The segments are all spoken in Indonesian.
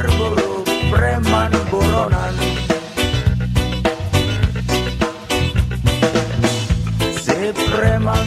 berburu preman buronan Si preman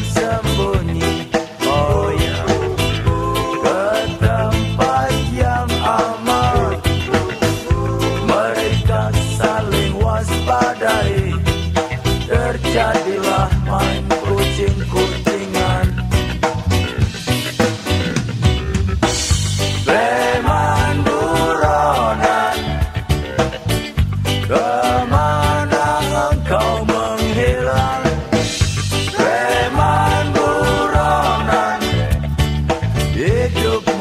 Take your.